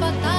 batalla.